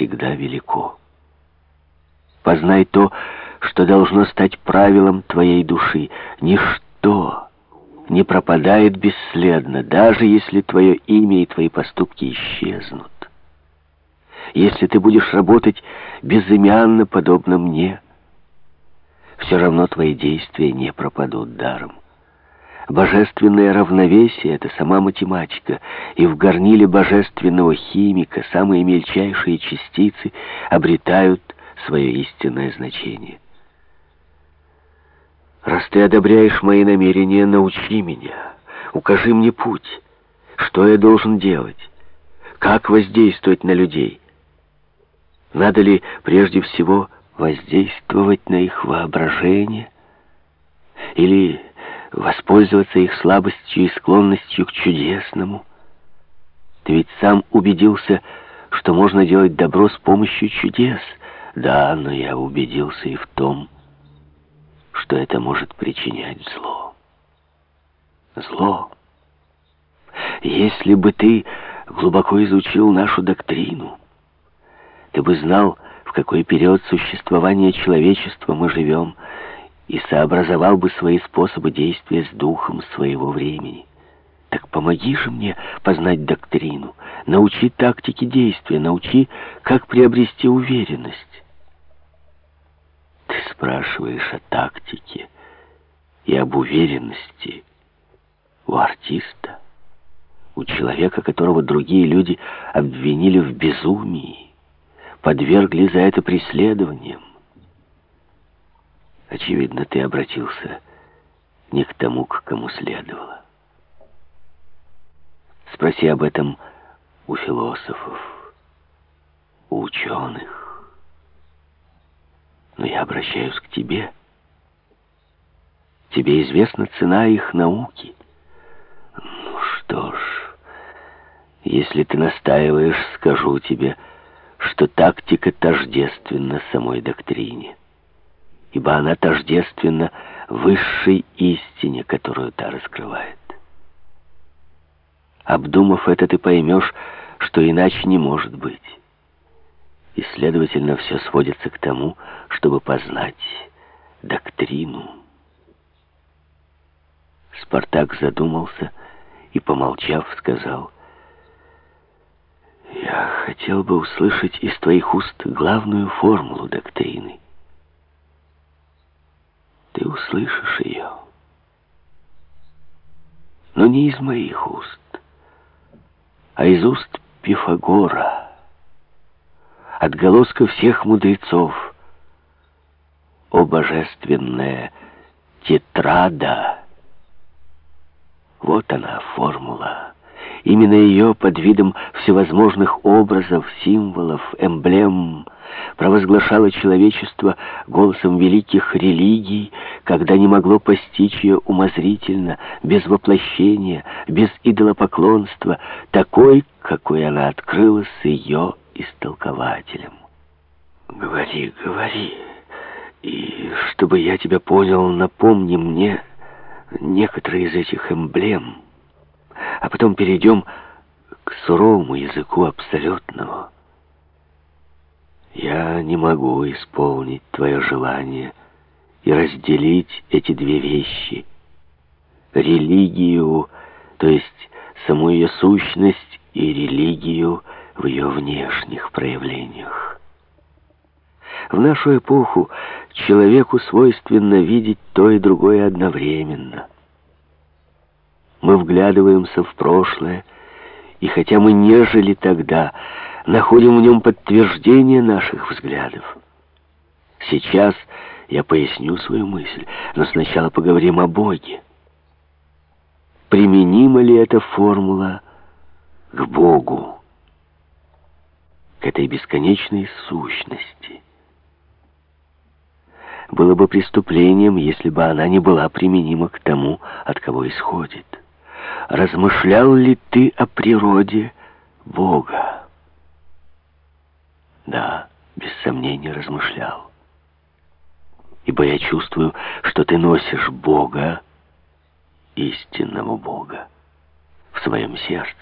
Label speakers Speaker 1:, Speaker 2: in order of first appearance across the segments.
Speaker 1: всегда велико. Познай то, что должно стать правилом твоей души. Ничто не пропадает бесследно, даже если твое имя и твои поступки исчезнут. Если ты будешь работать безымянно, подобно мне, все равно твои действия не пропадут даром. Божественное равновесие — это сама математика, и в горниле божественного химика самые мельчайшие частицы обретают свое истинное значение. Раз ты одобряешь мои намерения, научи меня, укажи мне путь, что я должен делать, как воздействовать на людей. Надо ли прежде всего воздействовать на их воображение или воспользоваться их слабостью и склонностью к чудесному. Ты ведь сам убедился, что можно делать добро с помощью чудес. Да, но я убедился и в том, что это может причинять зло. Зло. Если бы ты глубоко изучил нашу доктрину, ты бы знал, в какой период существования человечества мы живем, и сообразовал бы свои способы действия с духом своего времени. Так помоги же мне познать доктрину, научи тактике действия, научи, как приобрести уверенность. Ты спрашиваешь о тактике и об уверенности у артиста, у человека, которого другие люди обвинили в безумии, подвергли за это преследованиям. Очевидно, ты обратился не к тому, к кому следовало. Спроси об этом у философов, у ученых. Но я обращаюсь к тебе. Тебе известна цена их науки. Ну что ж, если ты настаиваешь, скажу тебе, что тактика тождественна самой доктрине ибо она тождественна высшей истине, которую та раскрывает. Обдумав это, ты поймешь, что иначе не может быть. И, следовательно, все сводится к тому, чтобы познать доктрину. Спартак задумался и, помолчав, сказал, «Я хотел бы услышать из твоих уст главную формулу доктрины ты услышишь ее. Но не из моих уст, а из уст Пифагора, отголоска всех мудрецов. О божественная тетрада! Вот она, формула. Именно ее под видом всевозможных образов, символов, эмблем провозглашало человечество голосом великих религий, когда не могло постичь ее умозрительно, без воплощения, без идолопоклонства, такой, какой она открылась ее истолкователем. «Говори, говори, и чтобы я тебя понял, напомни мне некоторые из этих эмблем» а потом перейдем к суровому языку абсолютного. Я не могу исполнить твое желание и разделить эти две вещи. Религию, то есть саму ее сущность, и религию в ее внешних проявлениях. В нашу эпоху человеку свойственно видеть то и другое одновременно — мы вглядываемся в прошлое, и хотя мы не жили тогда, находим в нем подтверждение наших взглядов. Сейчас я поясню свою мысль, но сначала поговорим о Боге. Применима ли эта формула к Богу, к этой бесконечной сущности? Было бы преступлением, если бы она не была применима к тому, от кого исходит размышлял ли ты о природе Бога? Да, без сомнения размышлял. Ибо я чувствую, что ты носишь Бога, истинного Бога, в своем сердце.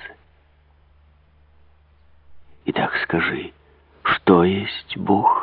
Speaker 1: Итак, скажи, что есть Бог.